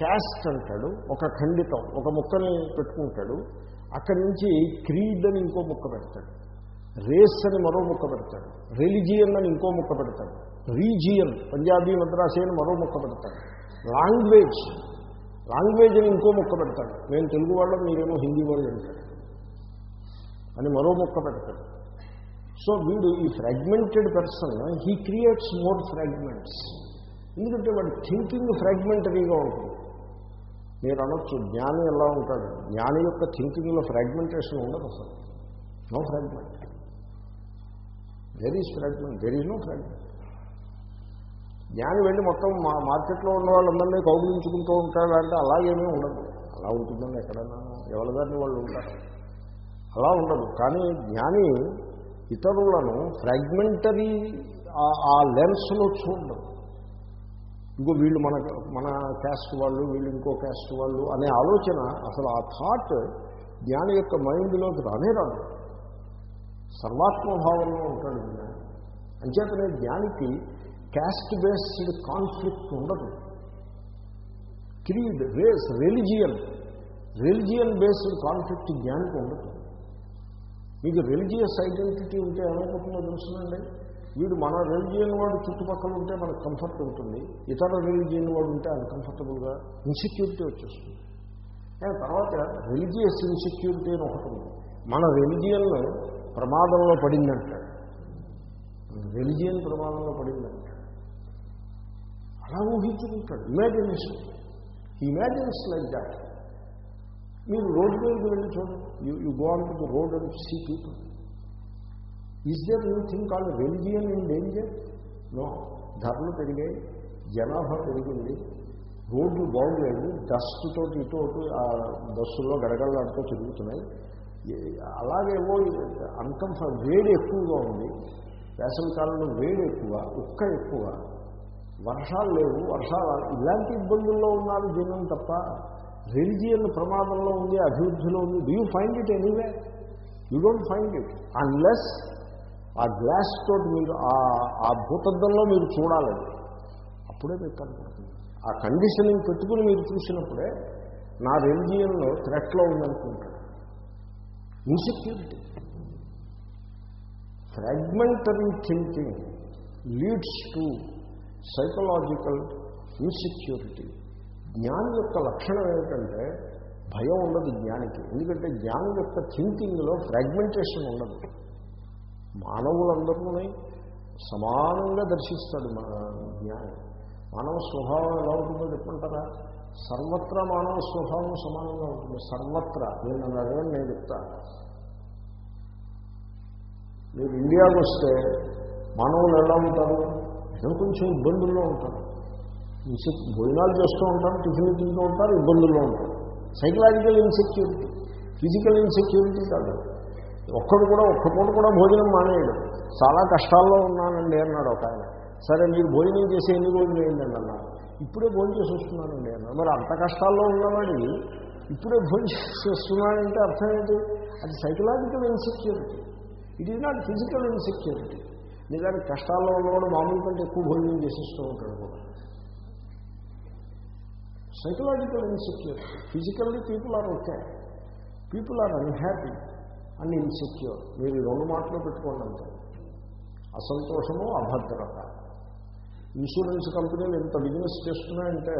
Caste అంటాడు ఒక ఖండితం ఒక ముక్కని పెట్టుకుంటాడు అక్కడి నుంచి క్రీడ్ అని ఇంకో ముక్క పెడతాడు రేస్ అని మరో ముక్క పెడతాడు రిలిజియన్ అని ఇంకో ముక్క పెడతాడు రీజియన్ పంజాబీ మద్రాసీ అని మరో ముక్క పెడతాడు లాంగ్వేజ్ లాంగ్వేజ్ అని ఇంకో ముక్క పెడతాడు నేను తెలుగు వాళ్ళం మీరేమో హిందీ వాళ్ళు అంటాడు అని మరో ముక్క పెడతాడు. సో వీడు ఈ fragmented person he creates more fragments ఎందుకంటే వాడి థింకింగ్ ఫ్రాగ్మెంటరీగా ఉంటుంది. మీరు అనొచ్చు జ్ఞాని ఎలా ఉంటాడు? జ్ఞాని యొక్క థింకింగ్లో ఫ్రాగ్మెంటేషన్ ఉండదు అసలు. No fragment there is fragment there is no fragment జ్ఞాని వెళ్ళి మొత్తం మా మార్కెట్లో ఉన్న వాళ్ళందరినీ కౌగులించుకుంటూ ఉంటాడు అంటే అలాగేమీ ఉండదు. అలా ఉంటుందని ఎక్కడైనా ఎవరిదారిని వాళ్ళు ఉంటారు. అలా ఉండదు. కానీ జ్ఞాని ఇతరులను ఫ్రాగ్మెంటరీ ఆ లెన్స్లో చూడదు. ఇంకో వీళ్ళు మన మన క్యాస్ట్ వాళ్ళు వీళ్ళు ఇంకో క్యాస్ట్ వాళ్ళు అనే ఆలోచన అసలు ఆ థాట్ జ్ఞాని యొక్క మైండ్లోకి రానే రాదు. సర్వాత్మభావంలో ఉంటాడు జ్ఞాని అంచేతనే జ్ఞానికి క్యాస్ట్ బేస్డ్ కాన్ఫ్లిక్ట్ ఉండదు. Creed race religion religion based conflict జ్ఞానికి ఉండదు. మీకు రిలీజియస్ ఐడెంటిటీ ఉంటే ఏమైపోతుందో తెలుసునండి? వీడు మన రిలీజియన్ వాడు చుట్టుపక్కల ఉంటే మనకు కంఫర్ట్ ఉంటుంది. ఇతర రిలీజియన్ వాడు ఉంటే అన్కంఫర్టబుల్గా ఇన్సెక్యూరిటీ వచ్చేస్తుంది. తర్వాత రిలీజియస్ ఇన్సెక్యూరిటీ అని ఒకటి ఉంది. మన రిలీజియన్ ప్రమాదంలో పడిందంటాడు రిలీజియన్ ప్రమాదంలో పడిందంటాడు అలా ఊహించుకుంటాడు. ఇమాజినేషన్ ఇమాజిన్స్ లైక్ దాట్ మీరు రోడ్డు మీదకి వెళ్ళి చూడండి. You you go on to road and see people is there you think all religion in danger no ధరలు పెరిగాయి. జనాభా పెరిగింది. రోడ్లు బాగులేదు డస్ట్ తోటి ఇటు ఆ బస్సుల్లో గడగడలాడుతూ తిరుగుతున్నాయి. అలాగేవో అన్కంఫర్ట్ వేడి ఎక్కువగా ఉంది. వేసవి కాలంలో వేడి ఎక్కువ ఉక్క ఎక్కువ. వర్షాలు లేవు. వర్షాలు ఇలాంటి ఇబ్బందుల్లో ఉన్నారు జనం తప్ప రిలిజియన్ ప్రమాదంలో ఉంది అభివృద్ధిలో ఉంది. Do you find it anyway you don't find it unless ఆ గ్లాస్ తోటి మీరు ఆ భూతద్దంలో మీరు చూడాలి. అప్పుడే మీకు కనపడుతుంది ఆ కండిషనింగ్ పెట్టుకుని మీరు చూసినప్పుడే నా రిలిజియన్లో థ్రెట్లో ఉందనుకుంటాడు insecurity fragmentary thinking leads to psychological insecurity జ్ఞాని యొక్క లక్షణం ఏమిటంటే భయం ఉండదు జ్ఞానికి. ఎందుకంటే జ్ఞాని యొక్క థింకింగ్లో ఫ్రాగ్మెంటేషన్ ఉండదు. మానవులందరూ సమానంగా దర్శిస్తాడు మన మానవ స్వభావం ఎలా ఉంటుందో చెప్పంటారా సర్వత్రా మానవ స్వభావం సమానంగా ఉంటుంది. సర్వత్రా. నేను నన్ను నేను చెప్తా. మీరు ఇండియాకు వస్తే మానవులు ఎలా ఉంటారు? ఏదో కొంచెం ఇబ్బందుల్లో ఉంటారు. భోజనాలు చేస్తూ ఉంటారు టిఫిన్ తింటూ ఉంటారు ఇబ్బందుల్లో ఉంటారు. Psychological insecurity. ఫిజికల్ ఇన్సెక్యూరిటీ కాదు. ఒక్కడు కూడా ఒక్క పూట కూడా భోజనం మానేయడు. చాలా కష్టాల్లో ఉన్నానండి అన్నాడు ఒక ఆయన. సరే మీరు భోజనం చేసి ఎన్ని రోజులు అయిందండి అన్నారు ఇప్పుడే భోజనం చేసి వస్తున్నానండి అన్నారు మరి అంత కష్టాల్లో ఉన్నవాడి ఇప్పుడే భోజనం చేసి వస్తున్నానంటే అర్థం ఏంటి? అది psychological insecurity it is not physical insecurity నిజానికి కష్టాల్లో ఉన్నవాడు మామూలు కంటే ఎక్కువ భోజనం చేసిస్తూ ఉంటాడు కూడా. Psychological insecurity physically people are okay people are unhappy and insecure మీరు ఈ రెండు మాటలు పెట్టుకోండి అంతే. అసంతోషము అభద్రత. ఇన్సూరెన్స్ కంపెనీలు ఎంత బిజినెస్ చేస్తున్నాయంటే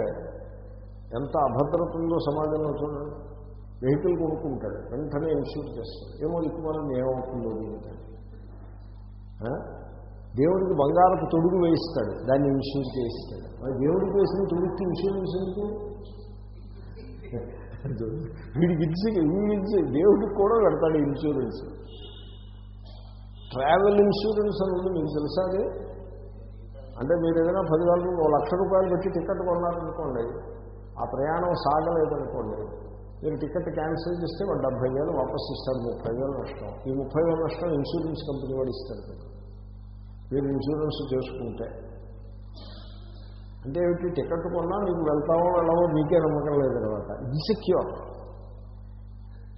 ఎంత అభద్రత ఉందో సమాజంలో చూడండి. వెహికల్ కొనుక్కుంటాడు వెంటనే ఇన్సూర్ చేస్తాడు. ఏమో దిక్కుమాలని ఏమవుతుందో దీనికి. దేవుడికి బంగారపు తొడుగు వేయిస్తాడు దాన్ని ఇన్సూర్ చేయిస్తాడు. మరి దేవుడికి వేసిన తొడుగుకి ఇన్సూరెన్స్ ఎందుకు? వీడికి ఇచ్చి వీడికి దేవుడికి కూడా పెడతాడు ఇన్సూరెన్స్ ట్రావెల్ ఇన్సూరెన్స్ అనేది మీకు తెలుసా అది? అంటే మీరు ఏదైనా పదివేల ఓ లక్ష రూపాయలు పెట్టి టికెట్ కొన్నారనుకోండి ఆ ప్రయాణం సాగలేదనుకోండి మీరు టికెట్ క్యాన్సిల్ చేస్తే వాడు డెబ్బై వేలు వాపస్ ఇస్తాడు ముప్పై వేలు నష్టం. ఈ ముప్పై వేలు నష్టం ఇన్సూరెన్స్ కంపెనీ వాడు ఇస్తాడు. మీరు ఇన్సూరెన్స్ చేసుకుంటే అంటే ఏమిటి? టికెట్ కొన్నా నీకు వెళ్తామో వెళ్ళవో నీకే నమ్మకం లేదు లేదనమాట ఇన్సెక్యూర్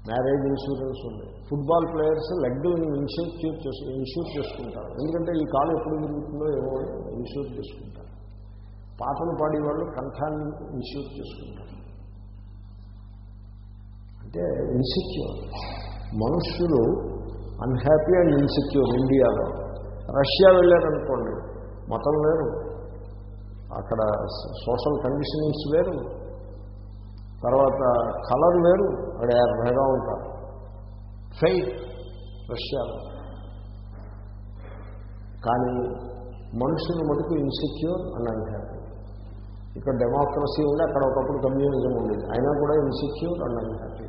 మ్యారేజ్ ఇన్సూరెన్స్ ఉంది. ఫుట్బాల్ ప్లేయర్స్ లెగ్గులను ఇన్సూర్ చేసు ఇన్సూర్ చేసుకుంటారు. ఎందుకంటే ఈ కాలు ఎప్పుడు తిరుగుతుందో ఏమో ఇన్సూర్ చేసుకుంటారు. పాటలు పాడేవాళ్ళు కంఠాన్ని ఇన్ష్యూర్ చేసుకుంటారు. అంటే ఇన్సెక్యూర్ మనుష్యులు అన్హ్యాపీ అండ్ ఇన్సెక్యూర్ ఇండియాలో. రష్యా వెళ్ళారనుకోండి మతం లేరు అక్కడ సోషల్ కండిషనింగ్స్ వేరు. తర్వాత కలర్ వేరు. అక్కడ ఎర్రగా ఉంటారు. ఫెయిట్ రష్యాలో కానీ మనుషులు మటుకు ఇన్సెక్యూర్ అని అంటారు. ఇక్కడ డెమోక్రసీ ఉండి అక్కడ ఒకప్పుడు కమ్యూనిజం ఉండేది. అయినా కూడా insecure and unhappy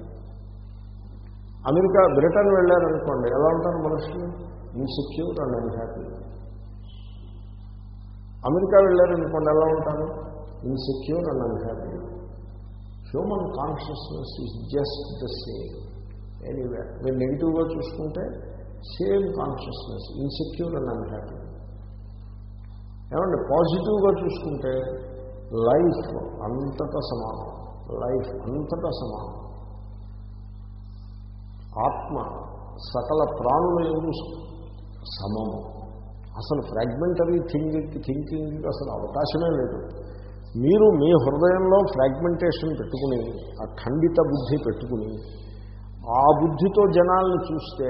America Britain వెళ్ళారనుకోండి ఎలా ఉంటారు మనుషులు? ఇన్సెక్యూర్ అండ్ అన్హ్యాపీ అమెరికా వెళ్ళారనుకోండి ఎలా ఉంటారు? Insecure and unhappy human consciousness is just the same anyway మీరు నెగిటివ్గా చూసుకుంటే same consciousness insecure and unhappy ఏమంటే పాజిటివ్గా చూసుకుంటే లైఫ్ అంతటా సమానం. లైఫ్ అంతటా సమానం. ఆత్మ సకల ప్రాణుల ఎందు సమము. అసలు ఫ్రాగ్మెంటరీ థింకింగ్ థింకింగ్ అసలు అవకాశమే లేదు. మీరు మీ హృదయంలో ఫ్రాగ్మెంటేషన్ పెట్టుకుని ఆ ఖండిత బుద్ధి పెట్టుకుని ఆ బుద్ధితో జనాలను చూస్తే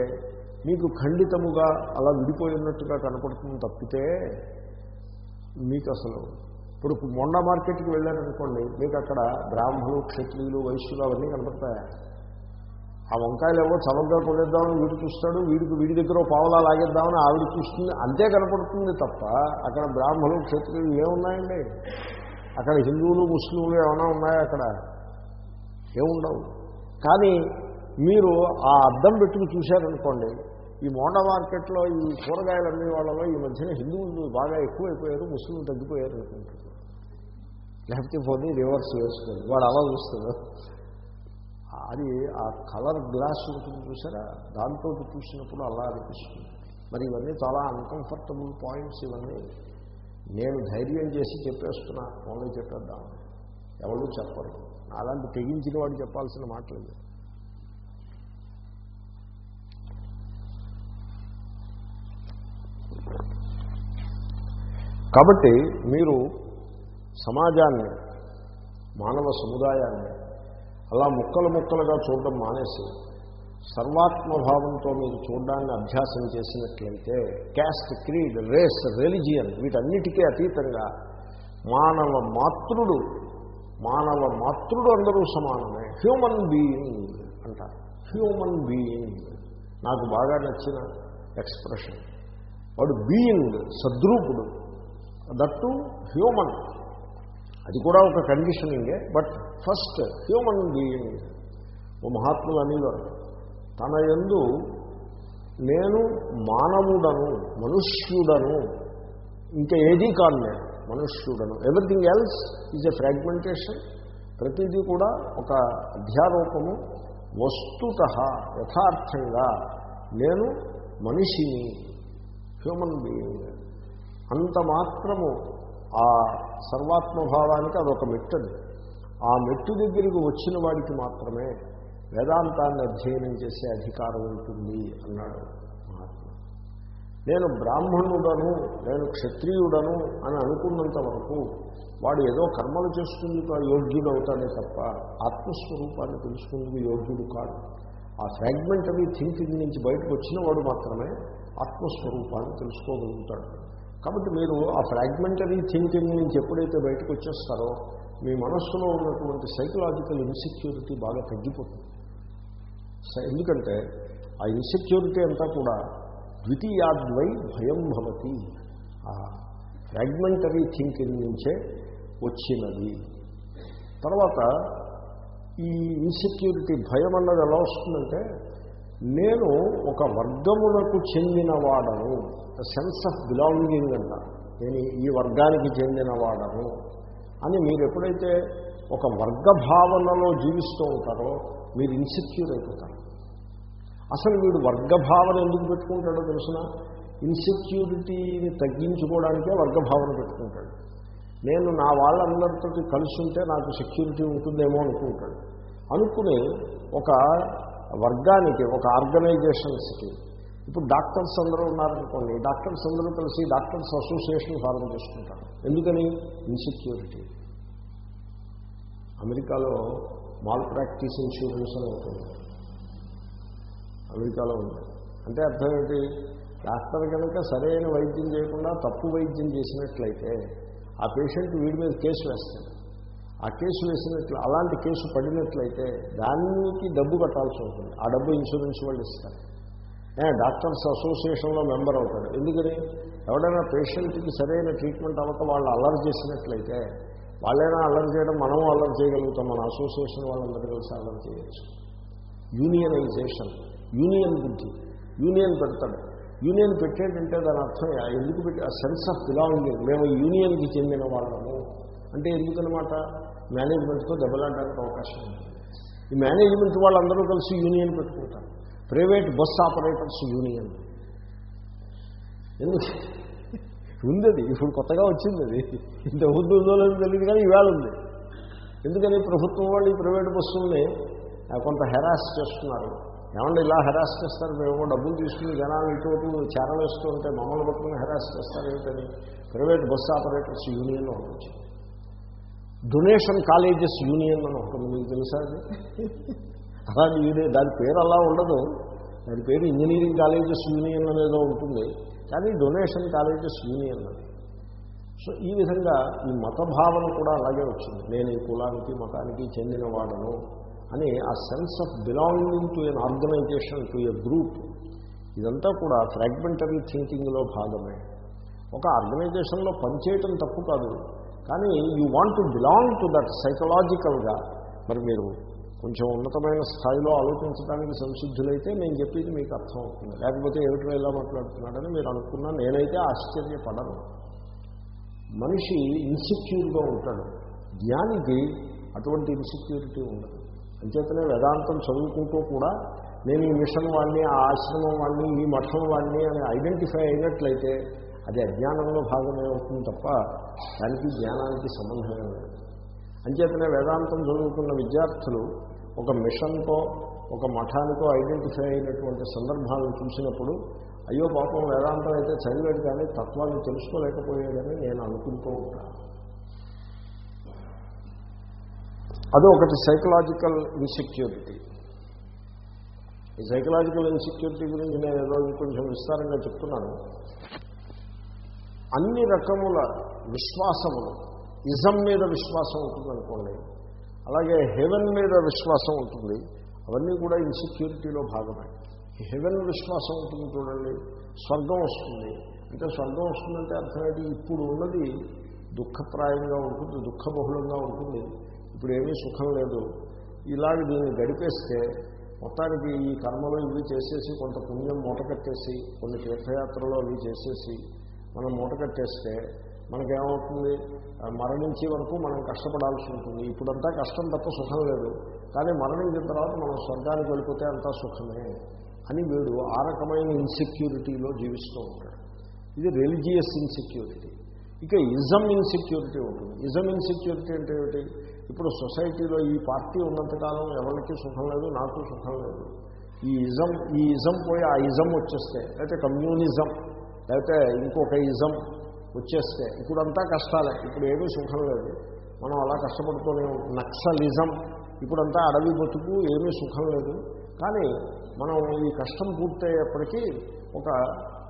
మీకు ఖండితముగా అలా విడిపోయినట్టుగా కనపడుతుంది తప్పితే మీకు అసలు ఇప్పుడు మొండ మార్కెట్కి వెళ్ళారనుకోండి మీకు అక్కడ బ్రాహ్మణులు క్షత్రియులు వైశ్యులు అవన్నీ కనపడతాయా? ఆ వంకాయలు ఏవో చవకగా కొనేద్దామని వీడు చూస్తాడు వీడికి వీడి దగ్గర పావులా పావలా లాగేద్దామని ఆవిడ చూస్తుంది అంతే కనపడుతుంది తప్ప అక్కడ బ్రాహ్మణులు క్షత్రియులు ఏమున్నాయండి? అక్కడ హిందువులు ముస్లింలు ఏమైనా ఉన్నాయా అక్కడ? ఏముండవు. కానీ మీరు ఆ అద్దం పెట్టుకు చూశారనుకోండి ఈ మోండ మార్కెట్లో ఈ కూరగాయలు అన్ని వాళ్ళలో ఈ మధ్యన హిందువులు బాగా ఎక్కువైపోయారు ముస్లింలు తగ్గిపోయారు అనుకుంటున్నారు లేకపోతే పోనీ రివర్స్ వేసుకోండి వాడు అలా చూస్తున్నారు అది ఆ కలర్ గ్లాస్ ఉంటుంది చూసారా? దాంతో చూసినప్పుడు అలా అనిపిస్తుంది. మరి ఇవన్నీ చాలా అన్కంఫర్టబుల్ పాయింట్స్ ఇవన్నీ. నేను ధైర్యం చేసి చెప్పేస్తున్నా ఓన్లీ చెప్పేద్దాం. ఎవరు చెప్పరు. అలాంటి తెగించిన వాడు చెప్పాల్సిన మాటలేదు కాబట్టి మీరు సమాజాన్ని మానవ సముదాయాన్ని అలా ముక్కలు ముక్కలుగా చూడడం మానేసి సర్వాత్మభావంతో మీరు చూడడాన్ని అభ్యాసం చేసినట్లయితే క్యాస్ట్ క్రీడ్ రేస్ రిలిజియన్ వీటన్నిటికీ అతీతంగా మానవ మాతృడు మానవ మాతృడు అందరూ సమానమే. హ్యూమన్ బీయింగ్ అంటారు. Human being. నాకు బాగా నచ్చిన ఎక్స్ప్రెషన్. వాడు బీయింగ్ సద్రూపుడు. That human. అది కూడా ఒక కండిషనింగే బట్ ఫస్ట్ హ్యూమన్ బీయింగ్ ఓ మహాత్ములు అనేవారు తన ఎందు నేను మానవుడను మనుష్యుడను ఇంకా ఏదీ కాదు నేను మనుష్యుడను. Everything else is a fragmentation ప్రతిదీ కూడా ఒక అధ్యారూపము. వస్తుత యథార్థంగా నేను మనిషిని హ్యూమన్ బీయింగ్ అంత మాత్రము ఆ సర్వాత్మభావానికి అదొక మెట్టది. ఆ మెట్టు దగ్గరికి వచ్చిన వాడికి మాత్రమే వేదాంతాన్ని అధ్యయనం చేసే అధికారం ఉంటుంది అన్నాడు మహాత్మ నేను బ్రాహ్మణుడను నేను క్షత్రియుడను అని అనుకున్నంత వరకు వాడు ఏదో కర్మలు చేసుకుందుకు యోగ్యుడు అవుతాడే తప్ప ఆత్మస్వరూపాన్ని తెలుసుకుందుకు యోగ్యుడు కాదు ఆ ఫ్రాగ్మెంటరీ థింకింగ్ నుంచి బయటకు వచ్చిన వాడు మాత్రమే ఆత్మస్వరూపాన్ని తెలుసుకోగలుగుతాడు. కాబట్టి మీరు ఆ ఫ్రాగ్మెంటరీ థింకింగ్ నుంచి ఎప్పుడైతే బయటకు వచ్చేస్తారో మీ మనస్సులో ఉన్నటువంటి సైకలాజికల్ ఇన్సెక్యూరిటీ బాగా తగ్గిపోతుంది. ఎందుకంటే ఆ ఇన్సెక్యూరిటీ అంతా కూడా ద్వితీయాద్వై భయం భవతి. ఆ ఫ్రాగ్మెంటరీ థింకింగ్ నుంచే వచ్చినది. తర్వాత ఈ ఇన్సెక్యూరిటీ భయం అన్నది ఎలా వస్తుందంటే నేను ఒక వర్గమునకు చెందినవాడను సెన్స్ ఆఫ్ బిలాంగింగ్ అంట. నేను ఈ వర్గానికి చెందినవాడను అని మీరు ఎప్పుడైతే ఒక వర్గ భావనలో జీవిస్తూ ఉంటారో మీరు ఇన్సెక్యూర్ అయిపోతారు. అసలు వీడు వర్గ భావన ఎందుకు పెట్టుకుంటాడో తెలిసిన? ఇన్సెక్యూరిటీని తగ్గించుకోవడానికే వర్గభావన పెట్టుకుంటాడు. నేను నా వాళ్ళందరితో కలిసి ఉంటే నాకు సెక్యూరిటీ ఉంటుందేమో అనుకుంటాడు. అనుకుని ఒక వర్గానికి ఒక ఆర్గనైజేషన్స్కి ఇప్పుడు డాక్టర్స్ అందరూ ఉన్నారనుకోండి డాక్టర్స్ అందరూ కలిసి డాక్టర్స్ అసోసియేషన్ ఫారం చేసుకుంటారు. ఎందుకని? ఇన్సెక్యూరిటీ. అమెరికాలో మాల్ ప్రాక్టీస్ ఇన్సూరెన్స్ అని ఉంటుంది అమెరికాలో ఉంది. అంటే అర్థం ఏంటి? డాక్టర్ కనుక సరైన వైద్యం చేయకుండా తప్పు వైద్యం చేసినట్లయితే ఆ పేషెంట్ వీడి మీద కేసు వేస్తాడు. ఆ కేసు వేసినట్లు అలాంటి కేసు పడినట్లయితే దానికి డబ్బు కట్టాల్సి ఉంటుంది. ఆ డబ్బు ఇన్సూరెన్స్ వాళ్ళు ఇస్తారు. డాక్టర్స్ అసోసియేషన్లో మెంబర్ అవుతాడు ఎందుకని? ఎవడైనా పేషెంట్కి సరైన ట్రీట్మెంట్ అవ్వక వాళ్ళు అల్లరి చేసినట్లయితే వాళ్ళైనా అల్లరి చేయడం మనం అల్లరి చేయగలుగుతాం. మన అసోసియేషన్ వాళ్ళందరూ కలిసి అల్లరి చేయొచ్చు. యూనియనైజేషన్ యూనియన్ బుద్ధి యూనియన్ పెడతాడు. యూనియన్ పెట్టేటంటే దాని అర్థం ఎందుకు పెట్టి ఆ సెన్స్ ఆఫ్ బిలాంగింగ్. మేము యూనియన్కి చెందిన వాళ్ళము. అంటే ఎందుకనమాట? మేనేజ్మెంట్తో దెబ్బలాడడానికి అవకాశం ఉంది. ఈ మేనేజ్మెంట్ వాళ్ళందరూ కలిసి యూనియన్ పెట్టుకుంటారు. Private bus operators union. ఎందుకు? ఉంది అది ఇప్పుడు కొత్తగా వచ్చింది అది. ఇంత ముందు ఉందో లేదో తెలియదు కానీ ఇవాళ ఉంది. ఎందుకని ప్రభుత్వం వాళ్ళు ఈ ప్రైవేట్ బస్సుల్ని కొంత హెరాస్ చేస్తున్నారు. ఏమన్నా ఇలా హెరాస్ చేస్తారు? మేము డబ్బులు తీసుకుని జనాలు ఇటువంటి చేరలు చేరవేస్తూ ఉంటే మమ్మల్ని పట్టుకుని హెరాస్ చేస్తారు ఏమిటని ప్రైవేట్ బస్ ఆపరేటర్స్ యూనియన్లో ఉండొచ్చు డొనేషన్ కాలేజెస్ యూనియన్ అని ఒకటి మీకు తెలుసా అది? అలాంటి యూనియన్ దాని పేరు అలా ఉండదు. దాని పేరు ఇంజనీరింగ్ కాలేజెస్ యూనియన్ అనేదో ఉంటుంది. కానీ డొనేషన్ కాలేజెస్ యూనియన్ అది. సో ఈ విధంగా ఈ మత భావన కూడా అలాగే వచ్చింది. నేను ఈ కులానికి మతానికి చెందిన వాడను అని ఆ sense of belonging to an organization to a group ఇదంతా కూడా ఫ్రాగ్మెంటరీ థింకింగ్లో భాగమే. ఒక ఆర్గనైజేషన్లో పనిచేయటం తప్పు కాదు. కానీ you want to belong to that సైకలాజికల్గా మరి మీరు కొంచెం ఉన్నతమైన స్థాయిలో ఆలోచించడానికి సంసిద్ధులైతే నేను చెప్పేది మీకు అర్థం అవుతుంది. లేకపోతే ఏమిటో ఇలా మాట్లాడుతున్నాడని మీరు అనుకున్నా నేనైతే ఆశ్చర్యపడను. మనిషి ఇన్సెక్యూర్గా ఉంటాడు. జ్ఞానికి అటువంటి ఇన్సెక్యూరిటీ ఉండదు. అంచేతనే వేదాంతం చదువుకుంటూ కూడా నేను ఈ మిషన్ వాడిని ఆ ఆశ్రమం వాడిని ఈ మఠం వాడిని అని ఐడెంటిఫై అయినట్లయితే అది అజ్ఞానంలో భాగమే అవుతుంది తప్ప దానికి జ్ఞానానికి సంబంధమే లేదు. అంచేతనే వేదాంతం చదువుకున్న విద్యార్థులు ఒక మిషన్తో ఒక మఠానికో ఐడెంటిఫై అయినటువంటి సందర్భాలను చూసినప్పుడు అయ్యో పాపం వేదాంతం అయితే చదివాడు కానీ తత్వాన్ని తెలుసుకోలేకపోయాడని నేను అనుకుంటూ ఉంటాను అది ఒకటి సైకలాజికల్ ఇన్సెక్యూరిటీ ఈ సైకలాజికల్ ఇన్సెక్యూరిటీ గురించి నేను ఏదో కొంచెం విస్తారంగా చెప్తున్నాను. అన్ని రకముల విశ్వాసములు ఇజం మీద విశ్వాసం ఉంటుంది అనుకోండి అలాగే హెవెన్ మీద విశ్వాసం ఉంటుంది. అవన్నీ కూడా ఇన్సెక్యూరిటీలో భాగమే. హెవెన్ విశ్వాసం ఉంటుంది చూడండి స్వర్గం వస్తుంది. అంటే స్వర్గం వస్తుందంటే అర్థమేంటి ఇప్పుడు ఉన్నది దుఃఖప్రాయంగా ఉంటుంది దుఃఖబహుళంగా ఉంటుంది. ఇప్పుడు ఏమీ సుఖం లేదు. ఇలాగ దీన్ని గడిపేస్తే మొత్తానికి ఈ కర్మలు ఇవి చేసేసి కొంత పుణ్యం మూటకట్టేసి కొన్ని తీర్థయాత్రలు అవి చేసేసి మనం మూటకట్టేస్తే మనకేమవుతుంది? మరణించే వరకు మనం కష్టపడాల్సి ఉంటుంది. ఇప్పుడంతా కష్టం తప్ప సుఖం లేదు. కానీ మరణించిన తర్వాత మనం స్వర్గానికి వెళ్ళిపోతే అంతా సుఖమే అని వీడు ఆ రకమైన ఇన్సెక్యూరిటీలో జీవిస్తూ ఉంటాడు. ఇది రిలీజియస్ ఇన్సెక్యూరిటీ ఇక ఇజం ఇన్సెక్యూరిటీ ఉంటుంది. ఇజం ఇన్సెక్యూరిటీ అంటే ఏమిటి? ఇప్పుడు సొసైటీలో ఈ పార్టీ ఉన్నంతకాలం ఎవరికి సుఖం లేదు నాకు సుఖం లేదు. ఈ ఇజం ఈ ఇజం పోయి ఆ ఇజం వచ్చేస్తే లేకపోతే కమ్యూనిజం లేకపోతే ఇంకొక ఇజం వచ్చేస్తే ఇప్పుడంతా కష్టాలే. ఇప్పుడు ఏమీ సుఖం లేదు. మనం అలా కష్టపడుతూనే నక్సలిజం. ఇప్పుడంతా అడవి బతుకు ఏమీ సుఖం లేదు. కానీ మనం ఈ కష్టం పూర్తయ్యేప్పటికీ ఒక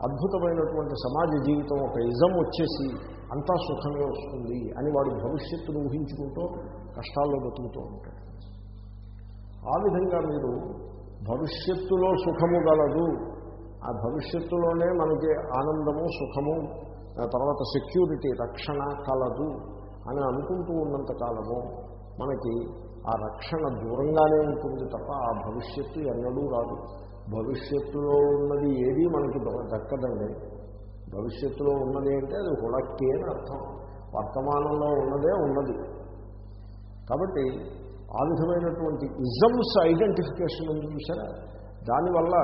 అద్భుతమైనటువంటి సమాజ జీవితం ఒక ఇజం వచ్చేసి అంతా సుఖమే వస్తుంది అని వాడు భవిష్యత్తును ఊహించుకుంటూ కష్టాల్లో బతుకుతూ ఉంటాడు. ఆ విధంగా మీరు భవిష్యత్తులో సుఖము గలదు. ఆ భవిష్యత్తులోనే మనకి ఆనందము సుఖము తర్వాత సెక్యూరిటీ రక్షణ కలదు అని అనుకుంటూ ఉన్నంత కాలము మనకి ఆ రక్షణ దూరంగానే ఉంటుంది తప్ప ఆ భవిష్యత్తు ఎన్నడూ రాదు. భవిష్యత్తులో ఉన్నది ఏది మనకి దక్కదండి. భవిష్యత్తులో ఉన్నది అంటే అది హుడక్కి అని అర్థం. వర్తమానంలో ఉన్నదే ఉన్నది. కాబట్టి ఆ విధమైనటువంటి ఇజమ్స్ ఐడెంటిఫికేషన్ ఉంది చూసారా? దానివల్ల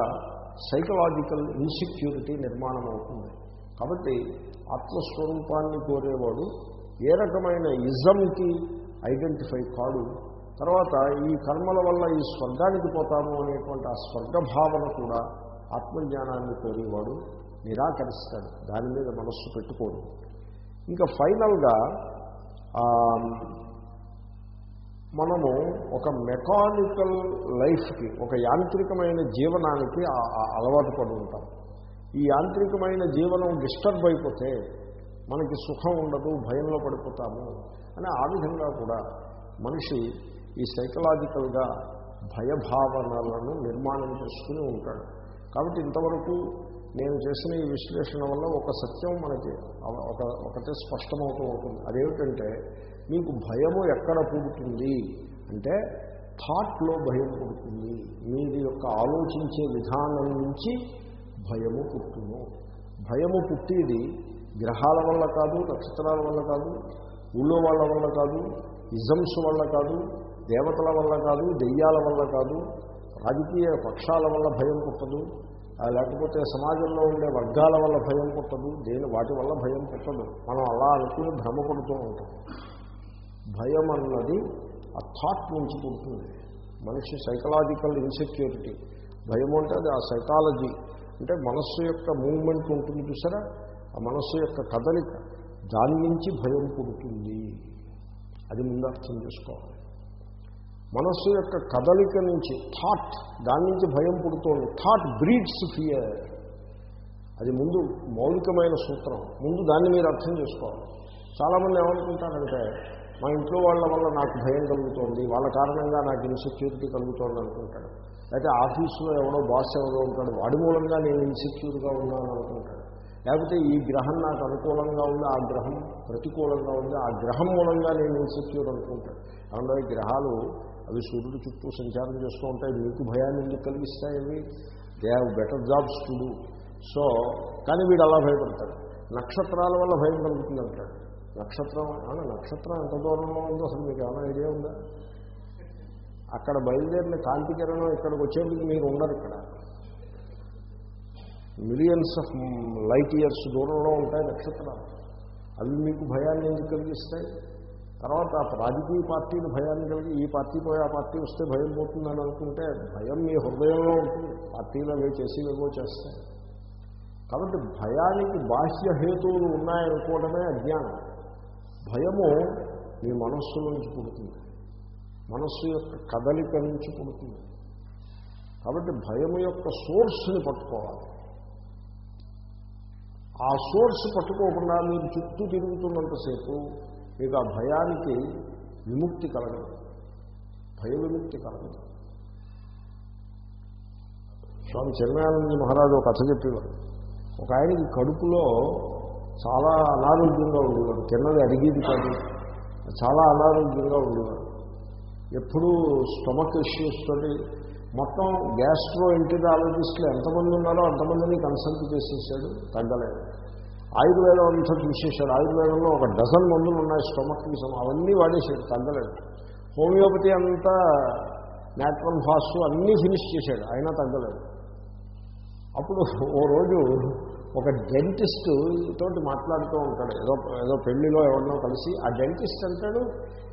సైకలాజికల్ ఇన్సెక్యూరిటీ నిర్మాణం అవుతుంది కాబట్టి ఆత్మస్వరూపాన్ని కోరేవాడు ఏ రకమైన ఇజంకి ఐడెంటిఫై కాడు. తర్వాత ఈ కర్మల వల్ల ఈ స్వర్గానికి పోతాము అనేటువంటి ఆ స్వర్గ భావన కూడా ఆత్మజ్ఞానాన్ని కోరేవాడు నిరాకరిస్తాడు. దాని మీద మనస్సు పెట్టుకోడు. ఇంకా ఫైనల్గా మనము ఒక మెకానికల్ లైఫ్కి ఒక యాంత్రికమైన జీవనానికి ఆ- అలవాటు పడి ఉంటాం. ఈ యాంత్రికమైన జీవనం డిస్టర్బ్ అయిపోతే మనకి సుఖం ఉండదు భయంలో పడిపోతాము అని ఆ విధంగా కూడా మనిషి ఈ సైకలాజికల్గా భయభావనలను నిర్మాణం చేసుకుని ఉంటాడు. కాబట్టి ఇంతవరకు నేను చేసిన ఈ విశ్లేషణ వల్ల ఒక సత్యం మనకి ఒక ఒకటే స్పష్టమవుతూ ఉంటుంది. అదేమిటంటే మీకు భయము ఎక్కడ పుడుతుంది అంటే థాట్లో భయం పుడుతుంది. మీది యొక్క ఆలోచించే విధానం నుంచి భయము పుట్టును. భయము పుట్టేది గ్రహాల వల్ల కాదు నక్షత్రాల వల్ల కాదు ఊళ్ళో వాళ్ళ వల్ల కాదు ఇజమ్స్ వల్ల కాదు దేవతల వల్ల కాదు దెయ్యాల వల్ల కాదు రాజకీయ పక్షాల వల్ల భయం పుట్టదు లేకపోతే సమాజంలో ఉండే వర్గాల వల్ల భయం పుట్టదు దేని వాటి వల్ల భయం పుట్టదు. మనం అలా అనుకుని భ్రమపడుతూ ఉంటాం. భయం అన్నది ఆ థాట్ నుంచి పుడుతుంది మనిషి సైకలాజికల్ ఇన్సెక్యూరిటీ. భయం అంటే అది ఆ సైకాలజీ. అంటే మనస్సు యొక్క మూమెంట్ ఉంటుంది చూసారా? ఆ మనస్సు యొక్క కదలిక దాని నుంచి భయం పుడుతుంది. అది ముందు అర్థం చేసుకోవాలి. మనస్సు యొక్క కదలిక నుంచి థాట్ దాని నుంచి భయం పుడుతోంది. థాట్ బ్రీడ్స్ ఫియర్ అది ముందు మౌలికమైన సూత్రం. ముందు దాన్ని మీరు అర్థం చేసుకోవాలి. చాలామంది ఏమనుకుంటారంటే మా ఇంట్లో వాళ్ళ వల్ల నాకు భయం కలుగుతోంది వాళ్ళ కారణంగా నాకు ఇన్సెక్యూరిటీ కలుగుతోంది అనుకుంటాడు అయితే ఆఫీసులో ఎవడో బాస్ ఎవరో ఉంటాడు. వాడి మూలంగా నేను ఇన్సెక్యూర్గా ఉన్నాను అనుకుంటాడు. లేకపోతే ఈ గ్రహం నాకు అనుకూలంగా ఉంది ఆ గ్రహం ప్రతికూలంగా ఉంది ఆ గ్రహం మూలంగా నేను ఇన్సెక్యూర్ అనుకుంటాడు. అందులో ఈ గ్రహాలు అవి సూర్యుడు చుట్టూ సంచారం చేస్తూ ఉంటాయి. మీకు భయాన్ని ఎందుకు కలిగిస్తాయి అవి they have better jobs to do. So కానీ వీడు అలా భయపడతాడు. నక్షత్రాల వల్ల భయం కలుగుతుంది అంటాడు నక్షత్రం నక్షత్రం ఎంత దూరంలో ఉందో అసలు మీకు ఏమైనా ఐడియా ఉందా? అక్కడ బయలుదేరిన కాంతి కిరణం ఇక్కడికి వచ్చేందుకు మీరు ఉండరు ఇక్కడ. మిలియన్స్ ఆఫ్ లైట్ ఇయర్స్ దూరంలో ఉంటాయి నక్షత్రాలు. అవి మీకు భయాన్ని ఎందుకు కలిగిస్తాయి? తర్వాత రాజకీయ పార్టీలు భయాన్ని కలిగి ఈ పార్టీ పోయి ఆ పార్టీ వస్తే భయం పోతుందని అనుకుంటే భయం మీ హృదయంలో ఉంటుంది. పార్టీలు అవి చేసి చేస్తాయి. కాబట్టి భయానికి బాహ్య హేతువులు ఉన్నాయనుకోవడమే అజ్ఞానం. భయము మీ మనస్సు నుంచి పుడుతుంది. మనస్సు యొక్క కదలిక నుంచి పుడుతుంది. కాబట్టి భయము యొక్క సోర్స్ని పట్టుకోవాలి. ఆ సోర్స్ పట్టుకోకుండా మీరు చుట్టూ తిరుగుతున్నంతసేపు మీకు ఆ భయానికి విముక్తి కలగదు. భయ విముక్తి కలగదు. స్వామి చిన్మయానంద మహారాజు కథ చెప్పేవారు. ఒక ఆయనకి కడుపులో చాలా అనారోగ్యంగా ఉండేవాడు తిన్నది అడిగేది కాదు. చాలా అనారోగ్యంగా ఉండేవాడు ఎప్పుడూ స్టమక్ ఇష్యూస్ తోటి మొత్తం గ్యాస్ట్రో ఎంటరాలజిస్టులు ఎంతమంది ఉన్నారో అంతమందిని కన్సల్ట్ చేసేసాడు తగ్గలేదు. ఆయుర్వేదం అంతా చూసేశాడు. ఆయుర్వేదంలో ఒక డజన్ మందులు ఉన్నాయి స్టమక్ సమ అవన్నీ వాడేసాడు తగ్గలేదు. హోమియోపతి అంతా నాట్రల్ ఫాస్ట్ అన్నీ ఫినిష్ చేశాడు అయినా తగ్గలేదు. అప్పుడు ఓ రోజు ఒక డెంటిస్ట్ తోటి మాట్లాడుతూ ఉంటాడు. ఏదో ఏదో పెళ్ళిలో ఎవరినో కలిసి ఆ డెంటిస్ట్ అంటాడు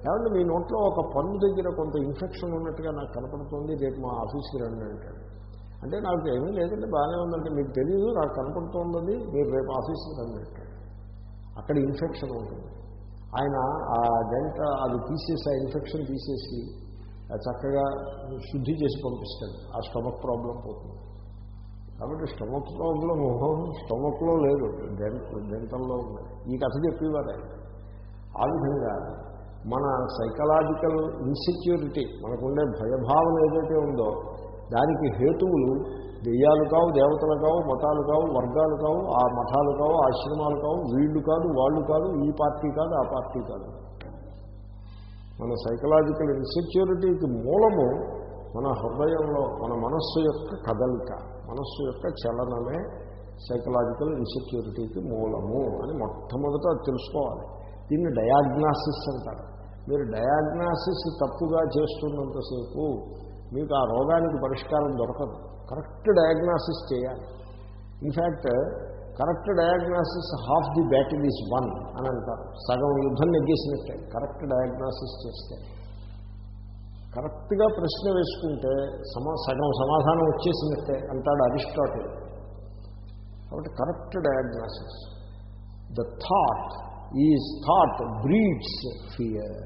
ఏమంటే మీ నోట్లో ఒక పన్ను దగ్గర కొంత ఇన్ఫెక్షన్ ఉన్నట్టుగా నాకు కనపడుతుంది రేపు మా ఆఫీస్కి రండి అంటాడు. అంటే నాకు ఏమీ లేదంటే బాగానే ఉందంటే మీకు తెలియదు నాకు కనపడుతోంది మీరు రేపు ఆఫీస్కి రండి అంటాడు. అక్కడ ఇన్ఫెక్షన్ ఉంటుంది. ఆయన ఆ డెంట అది తీసేసి ఆ ఇన్ఫెక్షన్ తీసేసి చక్కగా శుద్ధి చేసి పంపిస్తాడు. ఆ స్టమక్ ప్రాబ్లం పోతుంది. కాబట్టి స్టమక్ ప్రాబ్లము స్టమక్లో లేదు డెంట్ డెంటల్లో ఉంది. ఈ కథ చెప్పేవారు. ఆ విధంగా మన సైకలాజికల్ ఇన్సెక్యూరిటీ మనకుండే భయభావన ఏదైతే ఉందో దానికి హేతువులు దెయ్యాలు కావు దేవతలు కావు మతాలు కావు వర్గాలు కావు ఆ మఠాలు కావు ఆశ్రమాలు కావు వీళ్ళు కాదు వాళ్ళు కాదు ఈ పార్టీ కాదు ఆ పార్టీ కాదు. మన సైకలాజికల్ ఇన్సెక్యూరిటీకి మూలము మన హృదయంలో మన మనస్సు యొక్క కదలిక. మనస్సు యొక్క చలనమే సైకలాజికల్ ఇన్సెక్యూరిటీకి మూలము అని మొట్టమొదట తెలుసుకోవాలి. దీన్ని డయాగ్నాసిస్ అంటారు. మీరు డయాగ్నాసిస్ తప్పుగా చేస్తున్నంతసేపు మీకు ఆ రోగానికి పరిష్కారం దొరకదు. కరెక్ట్ డయాగ్నాసిస్ చేయాలి. In fact correct diagnosis half the battle is won అని అంటారు. సగం యుద్ధం నెగ్గేసినట్టే. కరెక్ట్ డయాగ్నాసిస్ చేస్తే కరెక్ట్గా ప్రశ్న వేసుకుంటే సమా సగం సమాధానం వచ్చేసినట్టే అంటాడు అరిస్టాటిల్. కాబట్టి correct diagnosis. The thought is thought breeds fear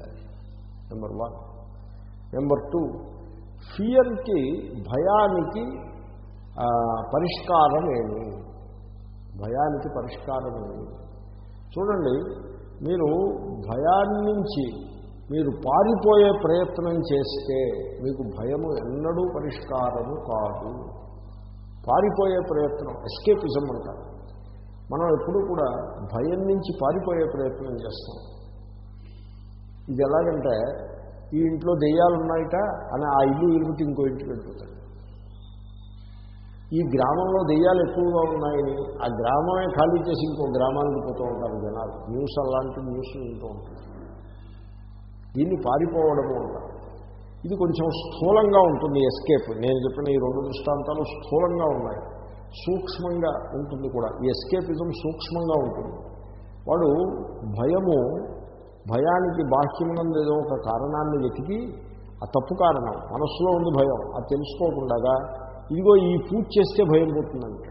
number one number two ఫియర్కి భయానికి పరిష్కారం ఏమి? భయానికి పరిష్కారం ఏమి? చూడండి మీరు భయాన్నించి మీరు పారిపోయే ప్రయత్నం చేస్తే మీకు భయము ఎన్నడూ పరిష్కారము కాదు. పారిపోయే ప్రయత్నం ఎస్కేపిజం అంటారు. మనం ఎప్పుడూ కూడా భయం నుంచి పారిపోయే ప్రయత్నం చేస్తాం. ఇది ఎలాగంటే ఈ ఇంట్లో దెయ్యాలున్నాయిట అని ఆ ఇల్లు ఇరుగుటి ఇంకో ఇంటికి వెళ్ళిపోతాడు ఈ గ్రామంలో దెయ్యాలు ఎక్కువగా ఉన్నాయని ఆ గ్రామమే ఖాళీ చేసి ఇంకో గ్రామానికి పోతూ ఉంటారు జనాలు. న్యూస్ అలాంటి న్యూస్ వింటూ ఉంటారు. దీన్ని పారిపోవడము అంటారు. ఇది కొంచెం స్థూలంగా ఉంటుంది ఎస్కేప్. నేను చెప్పిన ఈ రెండు దృష్టాంతాలు స్థూలంగా ఉన్నాయి. సూక్ష్మంగా ఉంటుంది కూడా. ఈ ఎస్కేపిజం సూక్ష్మంగా ఉంటుంది. వాడు భయము భయానికి బాహ్యమునందు ఏదో ఒక కారణాన్ని వెతికి ఆ తప్పు కారణం మనస్సులో ఉంది భయం అది తెలుసుకోకుండా ఇదిగో ఈ పూజ చేస్తే భయం పోతుందంట.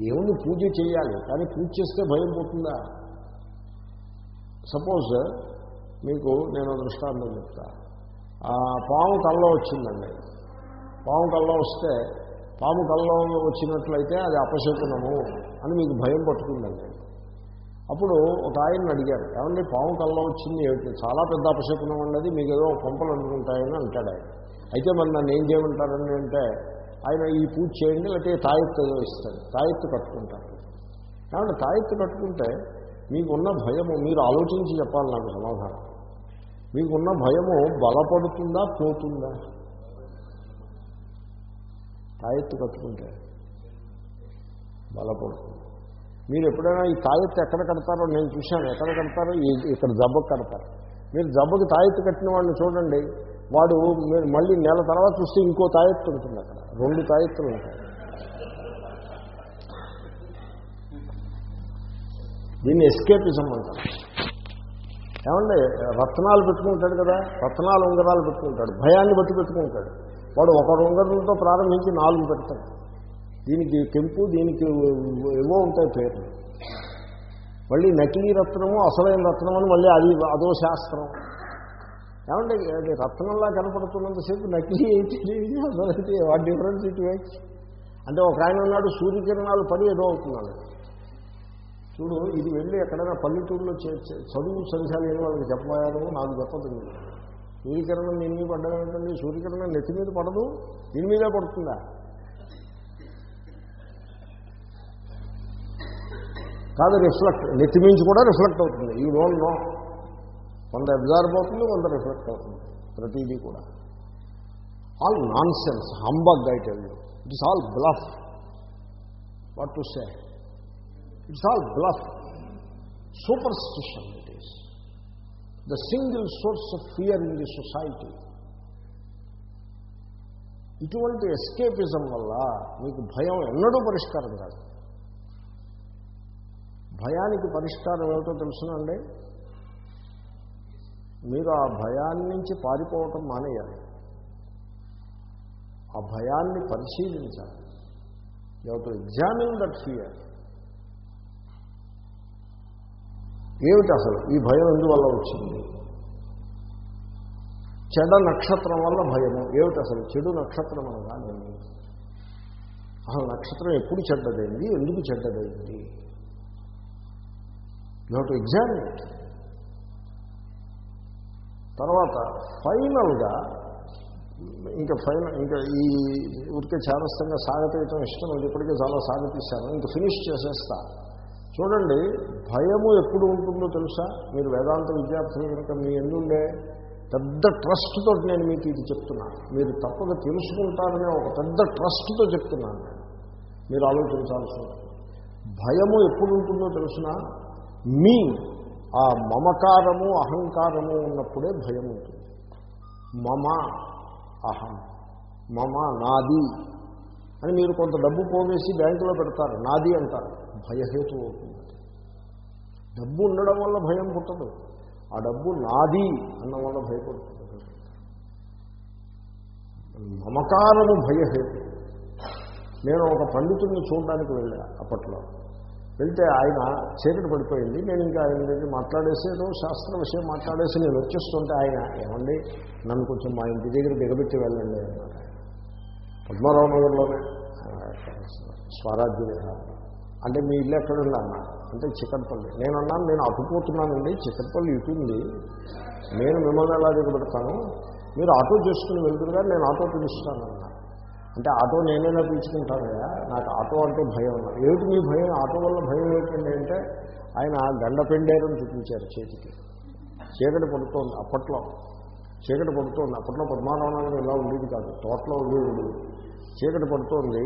దేవుణ్ణి పూజ చేయాలి కానీ పూజ చేస్తే భయం పోతుందా? సపోజ్ మీకు నేను దృష్టాంతం చెప్తా. పాము కల్లో వచ్చిందండి. పాము కల్లో వస్తే పాము కల్లో వచ్చినట్లయితే అది అపశకునము అని మీకు భయం పట్టుకుందండి. అప్పుడు ఒక ఆయన్ని అడిగారు ఏమండి పాము కల్లో వచ్చింది ఏమిటి? చాలా పెద్ద అపశకునం అన్నది మీకు ఏదో కొంపలు అనుకుంటాయని అంటాడు ఆయన. అయితే మరి నన్ను ఏం చేయమంటారని అంటే ఆయన ఈ పూజ చేయండి లేకపోతే తాయెత్తు ఏదో ఇస్తాడు తాయెత్తు కట్టుకుంటారు. కాబట్టి తాయెత్తు కట్టుకుంటే మీకున్న భయము మీరు ఆలోచించి చెప్పాలి నాకు సమాధానం. మీకున్న భయము బలపడుతుందా పోతుందా? తాయెత్తు కట్టుకుంటే బలపడుతుంది. మీరు ఎప్పుడైనా ఈ తాయెత్తు ఎక్కడ కడతారో నేను చూశాను. ఎక్కడ కడతారో? ఇక్కడ జబ్బకు కడతారు. మీరు జబ్బకి తాయెత్తు కట్టిన వాడిని చూడండి. వాడు మీరు మళ్ళీ నెల తర్వాత చూస్తే ఇంకో తాయెత్తు ఉంటుంది అక్కడ. రెండు తాయెత్తులు ఉంటాయి. దీన్ని ఎస్కేపిజం అంటారు. ఏమండి రత్నాలు పెట్టుకుంటాడు కదా రత్నాలు ఉంగరాలు పెట్టుకుంటాడు భయాన్ని బట్టి పెట్టుకుంటాడు. వాడు ఒక ఉంగరంతో ప్రారంభించి నాలుగు పెడతాడు. దీనికి కెంపు దీనికి ఏవో ఉంటాయి పేర్లు. మళ్ళీ నకిలీ రత్నము అసలైన రత్నం అని మళ్ళీ అది అదో శాస్త్రం. ఏమంటే అది రత్నంలా కనపడుతున్నంతసేపు నకిలీ అయితే అసలైతే వాట్ డిఫరెన్స్ ఇట్ మేక్స్ అంటే ఒక ఆయన ఉన్నాడు సూర్యకిరణాలు పడి ఏదో అవుతున్నాడు. చూడు ఇది వెళ్ళి ఎక్కడైనా పల్లెటూరులో చదువు సంఖ్య లేని వాళ్ళకి చెప్పబోయారు నాకు చెప్పదు. సూర్యకిరణం దీని మీద పడ్డం ఏంటండి? సూర్యకిరణం నెత్తి మీద పడదు? దీని మీదే పడుతుందా? కాదు రిఫ్లెక్ట్ నెత్తి మించి కూడా రిఫ్లెక్ట్ అవుతుంది. ఈ డోంట్ నో. కొంత అబ్జార్బ్ అవుతుంది కొంత రిఫ్లెక్ట్ అవుతుంది. ప్రతిదీ కూడా. All nonsense humbug I tell you. It is all bluff. What to say? It's all bluff. Superstition it is the single source of fear in the society ఇటువంటి escapism వల్ల మీకు భయం ఎన్నడూ పరిష్కారం కాదు. భయానికి పరిష్కారం ఏమిటో తెలుసునండి మీరు ఆ భయాన్ని నుంచి పారిపోవటం మానేయాలి. ఆ భయాన్ని పరిశీలించాలి. You to examine that fear ఏమిటి అసలు ఈ భయం ఎందువల్ల వచ్చింది? చెడ నక్షత్రం వల్ల భయము. ఏమిటి అసలు చెడు నక్షత్రం అనగా నేను. అసలు నక్షత్రం ఎప్పుడు చెడ్డదైంది? ఎందుకు చెడ్డదైంది? యూ టు ఎగ్జామిన్ ఇట్ తర్వాత ఫైనల్గా ఇంకా ఫైనల్ ఇంకా ఈ ఊరికే చారస్తంగా సాగతీయటం ఇష్టం ఇప్పటికే చాలా సాగతీశాను. ఇంకా ఫినిష్ చేసేస్తా. చూడండి భయము ఎప్పుడు ఉంటుందో తెలుసా? మీరు వేదాంత విద్యార్థులు కనుక మీ ఎందుండే పెద్ద ట్రస్ట్తో నేను మీకు ఇది చెప్తున్నాను మీరు తప్పక తెలుసుకుంటారనే ఒక పెద్ద ట్రస్ట్తో చెప్తున్నాను నేను. మీరు ఆలోచించాల్సి ఉంటుంది. భయము ఎప్పుడు ఉంటుందో తెలుసిన మీ ఆ మమకారము అహంకారము ఉన్నప్పుడే భయం ఉంటుంది. మమ అహం మమ నాది అని మీరు కొంత డబ్బు పోవేసి బ్యాంకులో పెడతారు. నాది అంటారు. భయహేతు అవుతుంది డబ్బు ఉండడం వల్ల భయం పుట్టదు. ఆ డబ్బు నాది అన్న వల్ల భయపడుతుంది మమకారము భయహేతు నేను ఒక పండితుడిని చూడడానికి వెళ్ళా అప్పట్లో. వెళ్తే ఆయన చీకటి పడిపోయింది. నేను ఇంకా ఆయన దగ్గర మాట్లాడేసి ఏదో శాస్త్ర విషయం మాట్లాడేసి నేను వచ్చేస్తుంటే ఆయన ఏమండి నన్ను కొంచెం మా ఇంటి దగ్గర దిగబెట్టి వెళ్ళండి అన్నారు పద్మారావు నగర్లోనే స్వరాజ్య విహారం అంటే మీ ఇల్లు ఎక్కడ ఉంది అంటే చికెన్పల్లి. నేను అన్నాను నేను అటుపోతున్నానండి చికెన్పల్లి ఇటుంది. నేను మిమ్మల్ని ఎలా దిగబెడతాను? మీరు ఆటో చేసుకుని వెళ్తున్నారు కానీ నేను ఆటో పిలుస్తాను అన్నా అంటే ఆటో నేనైనా పిలుచుకుంటాను కదా నాకు ఆటో అంటే భయం అన్నారు ఏమిటి మీ భయం? ఆటో వల్ల భయం ఏమిటండి అంటే ఆయన గండ పెండేరని చూపించారు చేతికి. చీకటి పడుతోంది అప్పట్లో. చీకటి పడుతోంది. అప్పట్లో పద్మారావణం ఇలా ఉండేది కాదు తోటలో ఉండేది. చీకటి పడుతోంది.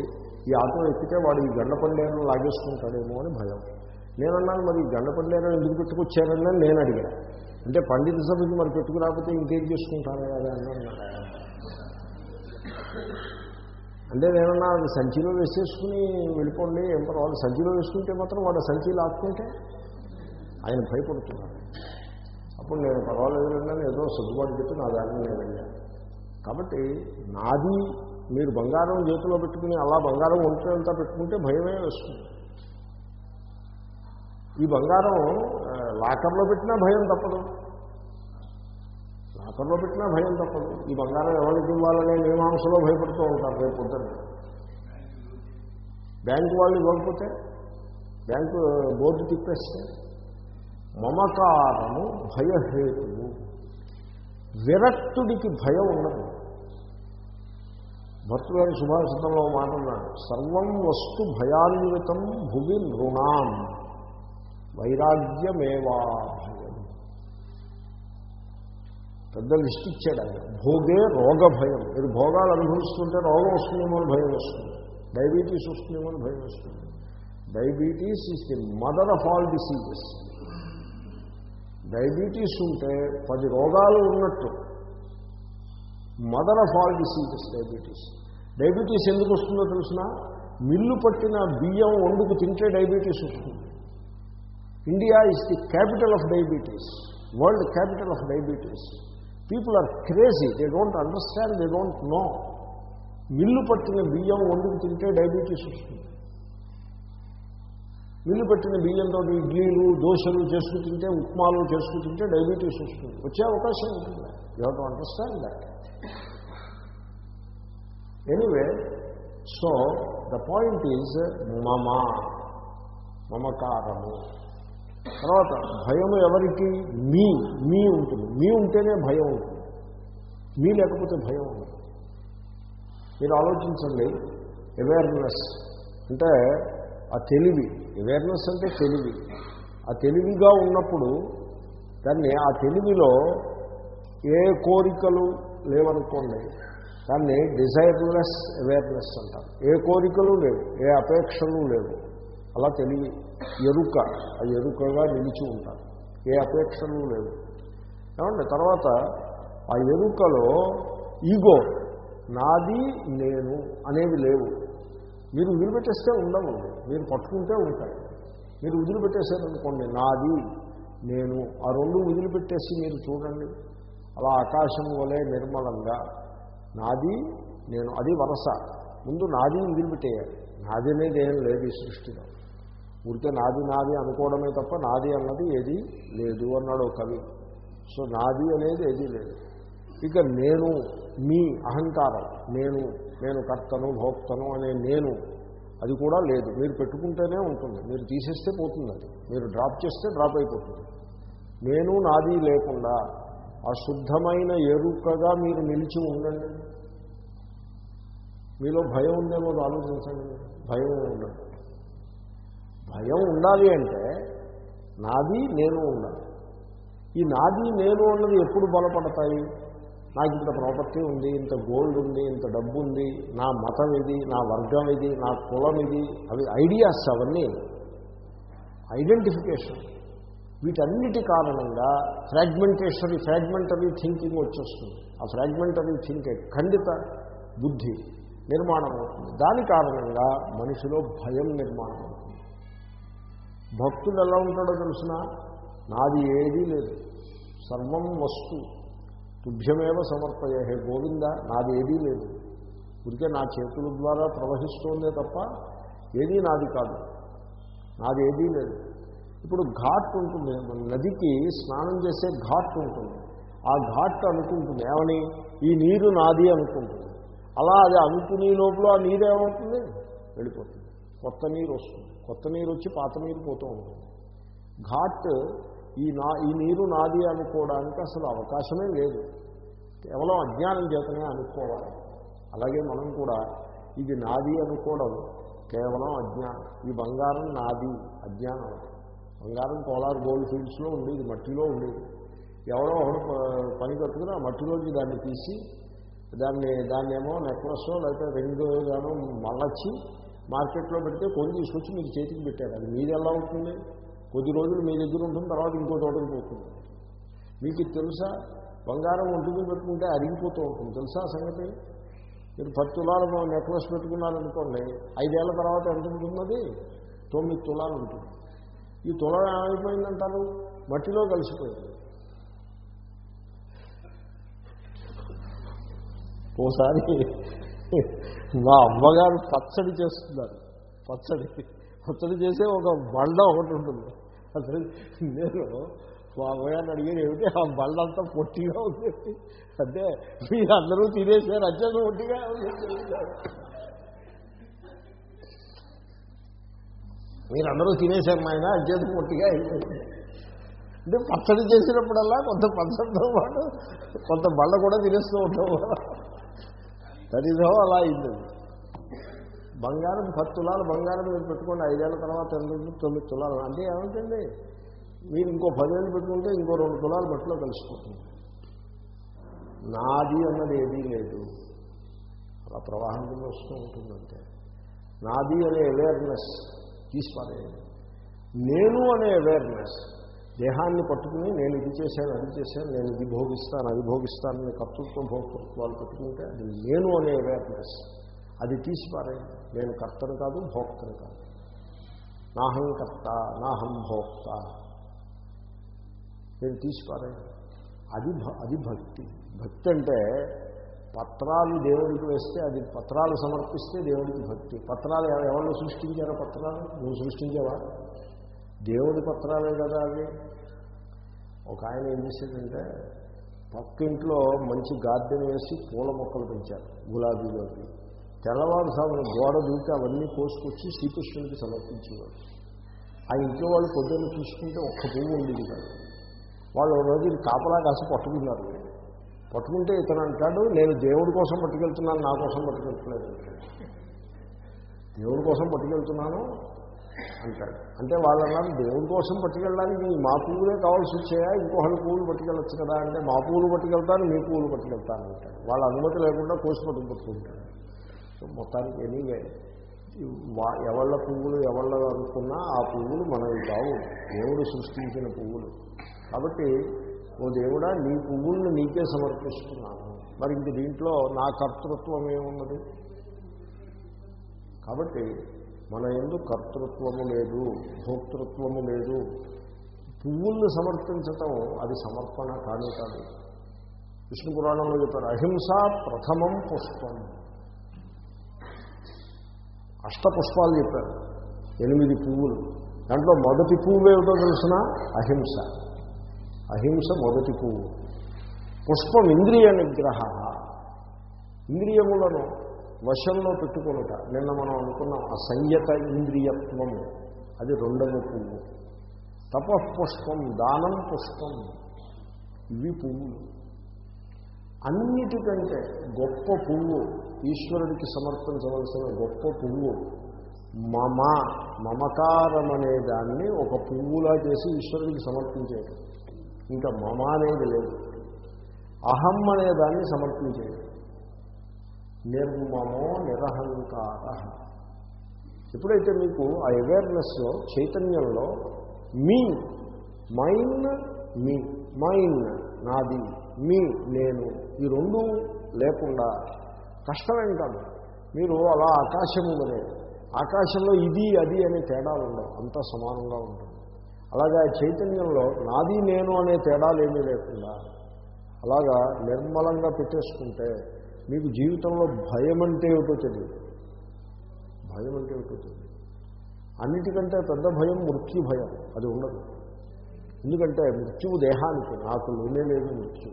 ఈ ఆటో ఎక్కితే వాడు ఈ గండ పండేరను లాగేసుకుంటాడేమో అని భయం. నేనన్నాను మరి గండపల్లి గండ పండేరం ఎందుకు పెట్టుకొచ్చారని నేను అడిగాను. అంటే పండిత సభకి మరి పెట్టుకురాకపోతే ఇంకేం చేసుకుంటాను కదా అన్నాను. అంటే నేనన్నా అది సంచిలో వేసేసుకుని వెళ్ళిపోండి ఏం పర్వాలేదు. సంచిలో వేసుకుంటే మాత్రం వాడు సంచి ఆపుకుంటే ఆయన భయపడుతున్నాడు అప్పుడు నేను పర్వాలేదు ఏదో సర్దుబాటు చెప్పి నా దారిని నేను వెళ్ళాను. కాబట్టి నాది మీరు బంగారం చేతిలో పెట్టుకుని అలా బంగారం ఒంటి అంతా పెట్టుకుంటే భయమే వస్తుంది. ఈ బంగారం లాకర్లో పెట్టినా భయం తప్పదు. లాకర్లో పెట్టినా భయం తప్పదు. ఈ బంగారం ఎవరికి ఇవ్వాలనే మీమాంసలో భయపడుతూ ఉంటారు రేపు పొద్దున్న బ్యాంకు వాళ్ళు ఇవ్వకపోతే బ్యాంకు బోర్డు తిప్పేస్తే మమకారము భయహేతువు. విరక్తుడికి భయం ఉండదు. భర్తగారి సుభాషితంలో మాట ఉన్నాడు సర్వం వస్తు భయాన్వితం భువి నృణాం. వైరాగ్యమేవాభయం. పెద్ద లిస్ట్ ఇచ్చాడు ఆయన. భోగే రోగ భయం మీరు భోగాలు అనుభవిస్తుంటే రోగం వస్తుందేమో అని భయం వస్తుంది. డయాబెటీస్ వస్తుందేమో అని భయం వస్తుంది. Diabetes is the mother of all diseases. Diabetes ఉంటే పది రోగాలు ఉన్నట్టు. Mother of all diseases diabetes. Diabetes ఎందుకు వస్తుందో తెలిసిన? మిల్లు పట్టిన బియ్యం వండుకు తింటే డయాబెటీస్ వస్తుంది. India is the capital of diabetes world capital of diabetes people are crazy they don't understand they don't know mill పట్టిన బియ్యం వండుకు తింటే డయాబెటీస్ వస్తుంది. మిల్లు పట్టిన బియ్యంతో ఇడ్లీలు దోశలు చేసుకు తింటే ఉప్మాలు చేసుకు తింటే డయాబెటీస్ వస్తుంది. వచ్చే అవకాశం ఉంటుంది. You have to understand that anyway so the point is మమ మమకారము తర్వాత భయం ఎవరికి? మీ మీ ఉంటుంది. మీ ఉంటేనే భయం ఉంటుంది. మీ లేకపోతే భయం ఉంటుంది మీరు ఆలోచించండి. అవేర్నెస్ అంటే ఆ తెలివి. అవేర్నెస్ అంటే తెలివి. ఆ తెలివిగా ఉన్నప్పుడు దాన్ని ఆ తెలివిలో ఏ కోరికలు లేవనుకోండి దాన్ని డిజైర్లెస్ అవేర్నెస్ అంటారు. ఏ కోరికలు లేవు ఏ అపేక్షలు లేవు. అలా తెలివి. ఎరుక. ఆ ఎరుకగా నిలిచి ఉంటారు. ఏ అపేక్షలు లేవు. ఏమండి? తర్వాత ఆ ఎరుకలో ఈగో నాది నేను అనేవి లేవు. మీరు వదిలిపెట్టేస్తే ఉండవు. మీరు పట్టుకుంటే ఉంటాయి. మీరు వదిలిపెట్టేశారనుకోండి నాది నేను ఆ రెండు వదిలిపెట్టేసి మీరు చూడండి. అలా ఆకాశం వలె నిర్మలంగా నాది నేను అది వరస. ముందు నాది వదిలిపెట్టేయాలి. నాది అనేది ఏం లేదు ఈ సృష్టిలో. ఊరికే నాది నాది అనుకోవడమే తప్ప నాది అన్నది ఏది లేదు అన్నాడు కవి. సో నాది అనేది ఏది లేదు. ఇక నేను మీ అహంకారం నేను నేను కర్తను భోక్తను అనే నేను అది కూడా లేదు. మీరు పెట్టుకుంటేనే ఉంటుంది. మీరు తీసేస్తే పోతుంది అది మీరు డ్రాప్ చేస్తే డ్రాప్ అయిపోతుంది. నేను నాది లేకుండా ఆ శుద్ధమైన ఎరుకగా మీరు నిలిచి ఉండండి. మీలో భయం ఉందేమో ఆలోచించండి. భయం ఉండదు భయం ఉండాలి అంటే నాది నేను ఉండాలి. ఈ నాది నేను ఉన్నది ఎప్పుడు బలపడతాయి? నాకు ఇంత ప్రాపర్టీ ఉంది ఇంత గోల్డ్ ఉంది ఇంత డబ్బు ఉంది నా మతం ఇది నా వర్గం ఇది నా కులం ఇది అవి ఐడియాస్ అవన్నీ ఐడెంటిఫికేషన్ వీటన్నిటి కారణంగా ఫ్రాగ్మెంటేషనరీ ఫ్రాగ్మెంటరీ థింకింగ్ వచ్చేస్తుంది. ఆ ఫ్రాగ్మెంటరీ థింకింగ్ ఖండిత బుద్ధి నిర్మాణం అవుతుంది దాని కారణంగా మనిషిలో భయం నిర్మాణం అవుతుంది భక్తుడు ఎలా ఉంటాడో తెలిసిన? నాది ఏదీ లేదు. సర్వం వస్తు. తుభ్యమేవ సమర్పయ. హే గోవింద నాది ఏదీ లేదు. ఇదికే నా చేతుల ద్వారా ప్రవహిస్తోందే తప్ప ఏదీ నాది కాదు. నాది ఏదీ లేదు. ఇప్పుడు ఘాట్ ఉంటుంది. మన నదికి స్నానం చేసే ఘాట్ ఉంటుంది. ఆ ఘాట్ అనుకుంటుంది. ఏమని? ఈ నీరు నాది అనుకుంటుంది. అలా అది అనుకునే లోపల ఆ నీరు ఏమవుతుంది? వెళ్ళిపోతుంది. కొత్త నీరు వస్తుంది. కొత్త నీరు వచ్చి పాత నీరు పోతూ ఉంటుంది. ఘాట్ ఈ నా ఈ నీరు నాది అనుకోవడానికి అసలు అవకాశమే లేదు. కేవలం అజ్ఞానం చేతనే అనుకోవాలి. అలాగే మనం కూడా ఇది నాది అనుకోవడం కేవలం అజ్ఞానం. ఈ బంగారం నాది అజ్ఞానం. బంగారం కోలార్ గోల్డ్ ఫీల్డ్స్లో ఉండేది మట్టిలో ఉండేది. ఎవరో ఒకడు ప- పని కట్టుకుని ఆ మట్టిలోంచి దాన్ని తీసి దాన్ని దాన్ని ఏమో నెక్లెస్ లేకపోతే రింగ్ గాను మళ్ళొచ్చి మార్కెట్లో పెడితే కొని తీసుకొచ్చి మీకు చేతికి పెట్టారు. అది మీది ఎలా అవుతుంది కొద్ది రోజులు మీ దగ్గర ఉంటుంది తర్వాత ఇంకో తోటకి పోతుంది. మీకు తెలుసా? బంగారం ఒంటికి పెట్టుకుంటే అరిగిపోతూ ఉంటుంది. తెలుసా సంగతి? మీరు పది తులాలు నెక్లెస్ పెట్టుకున్నారనుకోండి ఐదేళ్ళ తర్వాత ఎంత ఉంటున్నది తొమ్మిది తులాలు ఉంటుంది. ఈ తులం ఏమైపోయిందంటారు? మట్టిలో కలిసిపోయింది. ఓసారి మా అమ్మగారు పచ్చడి చేస్తున్నారు. పచ్చడి. పచ్చడి చేసే ఒక బండ ఒకటి ఉంటుంది. అసలు నేను మా అమ్మగారిని అడిగాను ఏమిటి? ఆ బండ అంతా పొట్టిగా ఉంది. అంటే మీరు అందరూ తినేసారు అత్యంత పొట్టిగా ఉంది మీరందరూ తినేశారు మా ఆయన అత్యంత పొట్టిగా అయిపోయింది. అంటే పచ్చడి చేసినప్పుడల్లా కొంత పచ్చడితో పాటు కొంత బళ్ళ కూడా తినేస్తూ ఉంటాం. దరిదో అలా అయింది. బంగారం పది తులాలు బంగారం మీరు పెట్టుకోండి ఐదేళ్ళ తర్వాత ఎంత తొమ్మిది తులాలు. అంటే ఏమిటండి? మీరు ఇంకో పదేళ్ళు పెట్టుకుంటే ఇంకో రెండు తులాలు బట్టలో కలిసిపోతుంది. నాది అన్నది ఏదీ లేదు. అలా ప్రవాహం కింద వస్తూ ఉంటుందంటే. నాది అనే అవేర్నెస్ తీసుకోలేదు నేను అనే అవేర్నెస్ దేహాన్ని పట్టుకుని నేను ఇది చేశాను అది చేశాను నేను ఇది భోగిస్తాను అది భోగిస్తాను అని కర్తృత్వం భోక్తృత్వాలు పెట్టుకుంటే అది నేను అనే అవేర్నెస్ అది తీసిపారేయండి నేను కర్తను కాదు భోక్తను కాదు. నాహం కర్త నాహం భోక్త. నేను తీసిపారేయండి అది భ- అది భక్తి. భక్తి అంటే పత్రాలు దేవుడికి వేస్తే అది పత్రాలు సమర్పిస్తే దేవుడికి భక్తి. పత్రాలు ఎవరు సృష్టించారో పత్రాలు? నువ్వు సృష్టించేవా? దేవుడి పత్రాలే కదా అవి. ఒక ఆయన ఏం చేసేదంటే పక్కింట్లో మంచి గార్డెన్ వేసి పూల మొక్కలు పెంచారు గులాబీలోకి. తెల్లవారుసామున గోడ దూకి అవన్నీ కోసుకొచ్చి శ్రీకృష్ణుడికి సమర్పించేవాడు ఆ ఇంట్లో వాళ్ళు పొద్దున్న చూసుకుంటే ఒక్క పువ్వు ఉండేది కాదు. వాళ్ళు రోజు ఇది కాపలా కాసి పట్టుకున్నారు. పట్టుకుంటే ఇతను అంటాడు నేను దేవుడి కోసం పట్టుకెళ్తున్నాను నా కోసం పట్టుకెళ్తున్నాను దేవుడి కోసం పట్టుకెళ్తున్నాను అంటాడు. అంటే వాళ్ళు దేవుడి కోసం పట్టుకెళ్ళడానికి మా పువ్వులే కావాల్సి వచ్చాయా? ఇంకొకరి పువ్వులు పట్టుకెళ్ళొచ్చు కదా అంటే మా పువ్వులు పట్టుకెళ్తాను మీ పువ్వులు పట్టుకెళ్తాను అంటాడు. వాళ్ళ అనుమతి లేకుండా కోసి పట్టుకు సో మొత్తానికి ఎనీవే వా- ఎవళ్ళ పువ్వులు ఎవళ్ళ అనుకున్నా ఆ పువ్వులు మనవి కావు. దేవుడు సృష్టించిన పువ్వులు. కాబట్టి ఓ దేవుడా నీ పువ్వుల్ని నీకే సమర్పిస్తున్నాను. మరి ఇంక దీంట్లో నా కర్తృత్వం ఏమున్నది? కాబట్టి మన ఎందు కర్తృత్వము లేదు భోక్తృత్వము లేదు. పువ్వుల్ని సమర్పించటం అది సమర్పణ కానే కాదు. విష్ణు పురాణంలో చెప్పారు అహింస ప్రథమం పుష్పం. అష్టపుష్పాలు చెప్పారు ఎనిమిది పువ్వులు. దాంట్లో మొదటి పువ్వు ఏమిటో తెలిసిన? అహింస. అహింస మొదటి పువ్వు. పుష్పం ఇంద్రియ నిగ్రహ. ఇంద్రియములను వశంలో పెట్టుకొనుట. నిన్న మనం అనుకున్నాం ఆ సంయత ఇంద్రియత్వము అది రెండవ పువ్వు. తపఃపుష్పం దానం పుష్పం ఇవి పువ్వులు. అన్నిటికంటే గొప్ప పువ్వు ఈశ్వరుడికి సమర్పించవలసిన గొప్ప పువ్వు మమ మమకారం అనే దాన్ని ఒక పువ్వులా చేసి ఈశ్వరుడికి సమర్పించేది. ఇంకా మమ అనేది లేదు. అహం అనే దాన్ని సమర్పించేది. నిర్మమో నిరహంకార. ఎప్పుడైతే మీకు ఆ అవేర్నెస్లో చైతన్యంలో మీ మైన్ మీ మైన్ నాది మీ నేను ఈ రెండు లేకుండా కష్టమేం కాదు. మీరు అలా ఆకాశము అనే ఆకాశంలో ఇది అది అనే తేడాలు ఉండవు. అంతా సమానంగా ఉంటుంది. అలాగా చైతన్యంలో నాది నేను అనే తేడాలు ఏమీ లేకుండా అలాగా నిర్మలంగా పెట్టేసుకుంటే మీకు జీవితంలో భయం అంటే ఏమిటో తెలియదు. భయం అంటే ఏమిటో తెలియదు. అన్నిటికంటే పెద్ద భయం మృత్యు భయం. అది ఉండదు. ఎందుకంటే మృత్యువు దేహానికి నాకు లేనే లేదు మృత్యు.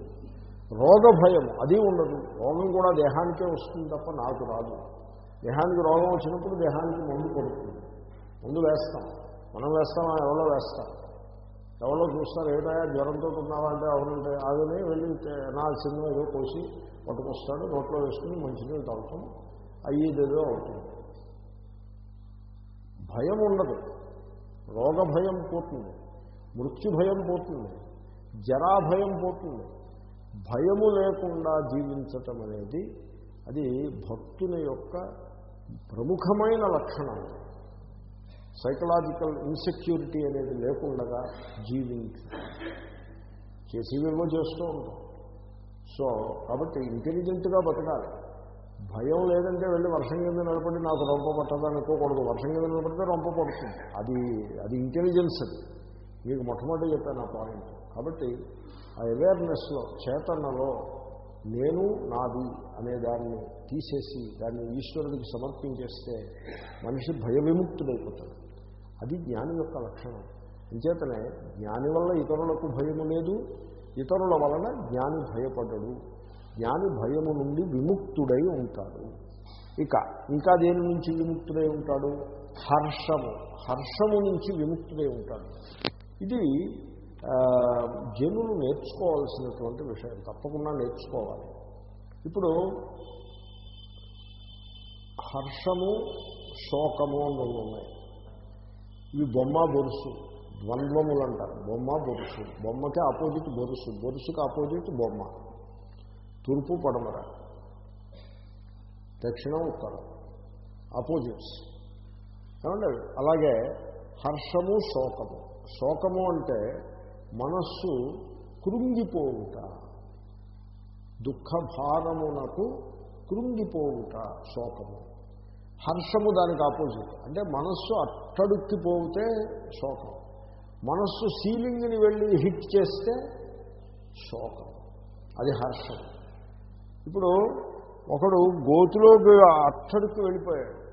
రోగ భయం అది ఉండదు. రోగం కూడా దేహానికే వస్తుంది తప్ప నాకు రాదు. దేహానికి రోగం వచ్చినప్పుడు దేహానికి మందు కొడుతుంది. మందు వేస్తాం. మనం వేస్తామా? ఎవరో వేస్తాం ఎవరో చూస్తారు ఏదైనా జ్వరంతో ఉన్నావా? అంటే అవునంటే అదని వెళ్ళి నాల్సిందో ఏదో కోసి పట్టుకొస్తాడు నోట్లో వేసుకుని మంచినీళ్ళు తాగుతాం. అయ్యేదేదో అవుతుంది. భయం ఉండదు. రోగ భయం పోతుంది. మృత్యు భయం పోతుంది. జరా భయం పోతుంది. భయము లేకుండా జీవించటం అనేది అది భక్తుని యొక్క ప్రముఖమైన లక్షణం. సైకలాజికల్ ఇన్సెక్యూరిటీ అనేది లేకుండా జీవించు చేసేవేమో చేస్తూ ఉంటాం. సో కాబట్టి ఇంటెలిజెంట్గా బతకాలి. భయం లేదంటే వెళ్ళి వర్షం కింద నిలబడి నాకు రొంప పట్టదు అనుకోకూడదు. వర్షం కింద నిలబడితే రొంప పడుతుంది. అది అది ఇంటెలిజెన్స్ అది. మీకు మొట్టమొదటి చెప్పాను ఆ పాయింట్ కాబట్టి ఆ అవేర్నెస్లో చేతనలో నేను నాది అనే దాన్ని తీసేసి దాన్ని ఈశ్వరుడికి సమర్పించేస్తే మనిషి భయ విముక్తుడైపోతాడు అది జ్ఞాని యొక్క లక్షణం. అంచేతనే జ్ఞాని వల్ల ఇతరులకు భయము లేదు ఇతరుల వలన జ్ఞాని భయపడడు. జ్ఞాని భయము నుండి విముక్తుడై ఉంటాడు. ఇక ఇంకా దేని నుంచి విముక్తుడై ఉంటాడు? హర్షము. హర్షము నుంచి విముక్తుడై ఉంటాడు. ఇది జనులు నేర్చుకోవాల్సినటువంటి విషయం. తప్పకుండా నేర్చుకోవాలి. ఇప్పుడు హర్షము శోకము అని ఉన్నాయి. ఇవి బొమ్మ బొరుసు. ద్వంద్వములు అంటారు బొమ్మ బొరుసు. బొమ్మకి ఆపోజిట్ బొరుసు. బొరుసుకి ఆపోజిట్ బొమ్మ. తూర్పు పడమర. దక్షిణం ఉత్తరం. ఆపోజిట్స్. ఏమండి అలాగే హర్షము శోకము. శోకము అంటే మనస్సు కృంగిపోవుట. దుఃఖ భారమునకు కృంగిపోవుట శోకము. హర్షము దానికి ఆపోజిట్. అంటే మనస్సు అట్టడుక్కిపోతే శోకం. మనస్సు సీలింగ్ని వెళ్ళి హిట్ చేస్తే శోకం. అది హర్షం. ఇప్పుడు ఒకడు గోతులోకి అట్టడికి వెళ్ళిపోయాడు.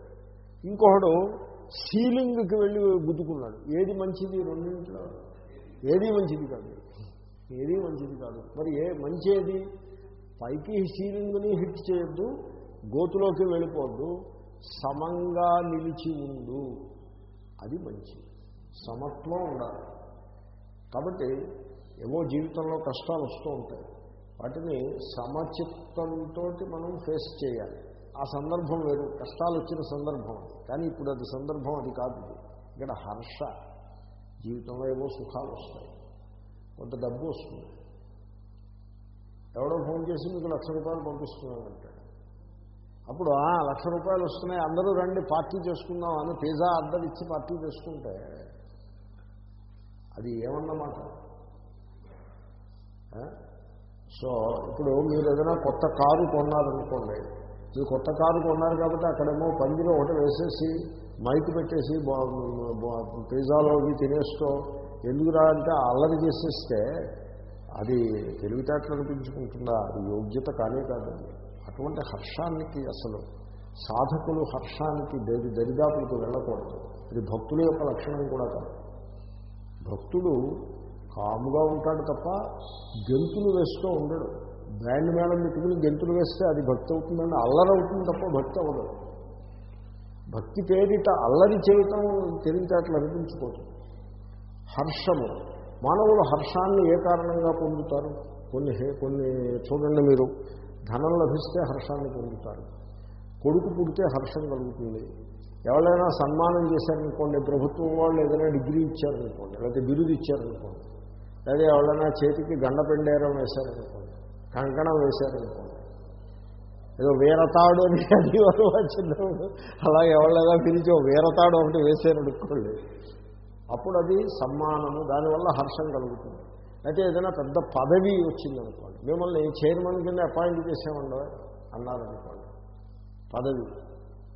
ఇంకొకడు సీలింగ్కి వెళ్ళి గుద్దుకున్నాడు. ఏది మంచిది రెండింటిలో? ఏది మంచిది కాదు. ఏది మంచిది కాదు. మరి ఏ మంచి ఏది? పైకి సీలింగ్ని హిట్ చేయొద్దు గోతులోకి వెళ్ళిపోద్దు సమంగా నిలిచి ఉండు. అది మంచిది. సమత్వం ఉండాలి. కాబట్టి ఏవో జీవితంలో కష్టాలు వస్తూ ఉంటాయి. వాటిని సమచిత్తంతో మనం ఫేస్ చేయాలి. ఆ సందర్భం వేరు కష్టాలు వచ్చిన సందర్భం. కానీ ఇప్పుడు అది సందర్భం అది కాదు. ఇక్కడ హర్ష. జీవితంలో ఏవో సుఖాలు వస్తాయి. కొంత డబ్బు వస్తుంది. ఎవడో ఫోన్ చేసి మీకు లక్ష రూపాయలు పంపిస్తున్నానంటాడు అప్పుడు "ఆ, లక్ష రూపాయలు వస్తున్నాయి అందరూ రండి పార్టీ చేసుకుందాం అని పిజ్జా అద్దరు ఇచ్చి పార్టీ చేసుకుంటే అది ఏమన్నమాట? సో ఇప్పుడు మీరు ఏదైనా కొత్త కారు కొన్నారనుకోండి మీరు కొత్త కారు కొన్నారు కాబట్టి అక్కడేమో పందిలో ఒకటి వేసేసి మైక్ పెట్టేసి పిజ్జాలో అవి తినేస్తూ ఎందుకురా అంటే అల్లరి చేసేస్తే అది తెలివితేటలు అనిపించుకుంటుందా? అది యోగ్యత కానే కాదండి. అటువంటి హర్షానికి అసలు సాధకులు హర్షానికి దరి దరిదాపులకు వెళ్ళకూడదు. ఇది భక్తుల యొక్క లక్షణం కూడా కాదు. భక్తుడు కాముగా ఉంటాడు తప్ప గెంతులు వేస్తూ ఉండడు. బ్రాండ్ మేడం పెట్టుకుని గెంతులు వేస్తే అది భక్తి అవుతుందండి అల్లరి అవుతుంది తప్ప భక్తి అవ్వదు. భక్తి పేరిట అల్లరి చేయటం తెలివితేటలు అనిపించుకోదు. హర్షము. మానవులు హర్షాన్ని ఏ కారణంగా పొందుతారు? కొన్ని హే- కొన్ని చూడండి మీరు. ధనం లభిస్తే హర్షాన్ని పొందుతారు. కొడుకు పుడితే హర్షం కలుగుతుంది. ఎవరైనా సన్మానం చేశారనుకోండి ప్రభుత్వం వాళ్ళు ఏదైనా డిగ్రీ ఇచ్చారనుకోండి లేకపోతే బిరుదు ఇచ్చారనుకోండి లేదా ఎవరైనా చేతికి గండ పెండేరం వేశారనుకోండి కంకణం వేశారనుకోండి ఏదో వీరతాడు అని అది వాళ్ళు వచ్చినప్పుడు అలాగే ఎవరైనా పిలిచి వీరతాడు ఒకటి వేశారనుకోండి అప్పుడు అది సమ్మానము దానివల్ల హర్షం కలుగుతుంది. అయితే ఏదైనా పెద్ద పదవి వచ్చిందనుకోండి మిమ్మల్ని చైర్మన్ కింద అపాయింట్ చేసామండో అన్నారనుకోండి పదవి.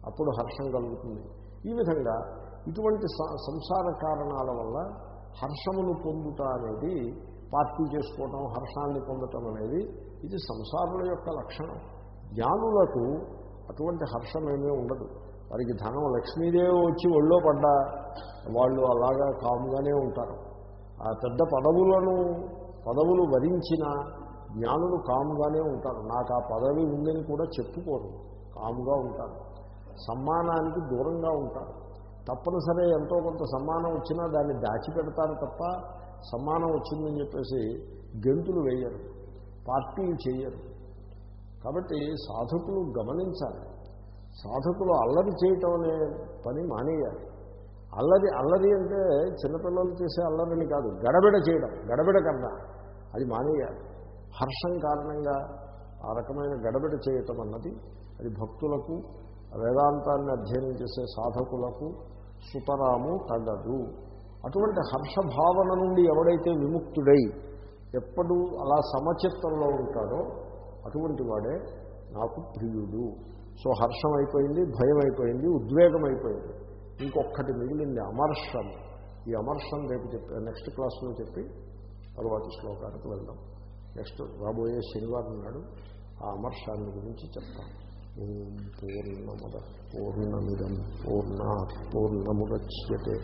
అప్పుడు హర్షం కలుగుతుంది. ఈ విధంగా ఇటువంటి సంసార కారణాల వల్ల హర్షమును పొందుట అనేది పార్టీ చేసుకోవటం హర్షాన్ని పొందటం అనేది ఇది సంసారుల యొక్క లక్షణం. జ్ఞానులకు అటువంటి హర్షమేమీ ఉండదు. వారికి ధనం లక్ష్మీదేవి వచ్చి ఒళ్ళో పడ్డా వాళ్ళు అలాగా కాముగానే ఉంటారు. ఆ పెద్ద పదవులను పదవులు వరించిన జ్ఞానులు కాముగానే ఉంటారు. నాకు ఆ పదవి ఉందని కూడా చెప్పుకోరు. కాముగా ఉంటారు. సమ్మానానికి దూరంగా ఉంటారు. తప్పనిసరి ఎంతో కొంత సమ్మానం వచ్చినా దాన్ని దాచిపెడతారు తప్ప సమ్మానం వచ్చిందని చెప్పేసి గెంతులు వేయరు. పార్టీలు చేయరు. కాబట్టి సాధకులు గమనించాలి. సాధకులు అల్లరి చేయటం అనే పని మానేయాలి. అల్లరి అల్లరి అంటే చిన్నపిల్లలు చేసే అల్లరిని కాదు గడబిడ చేయడం గడబిడ కన్నా అది మానేయాలి. హర్షం కారణంగా ఆ రకమైన గడబిడ చేయటం అన్నది అది భక్తులకు వేదాంతాన్ని అధ్యయనం చేసే సాధకులకు సుతరాము తగదు. అటువంటి హర్షభావన నుండి ఎవడైతే విముక్తుడై ఎప్పుడు అలా సమచిత్తంలో ఉంటాడో అటువంటి వాడే నాకు ప్రియుడు. సో హర్షం అయిపోయింది భయం అయిపోయింది ఉద్వేగం అయిపోయింది ఇంకొక్కటి మిగిలింది అమర్షం. ఈ అమర్షం రేపు చెప్పి నెక్స్ట్ క్లాస్లో చెప్పి తరువాతి శ్లోకానికి వెళ్దాం. నెక్స్ట్ రాబోయే శనివారం నాడు ఆ అమర్షాన్ని గురించి చెప్తాం. ఓం పూర్ణముద పూర్ణమిదం పూర్ణా పూర్ణముద్యతే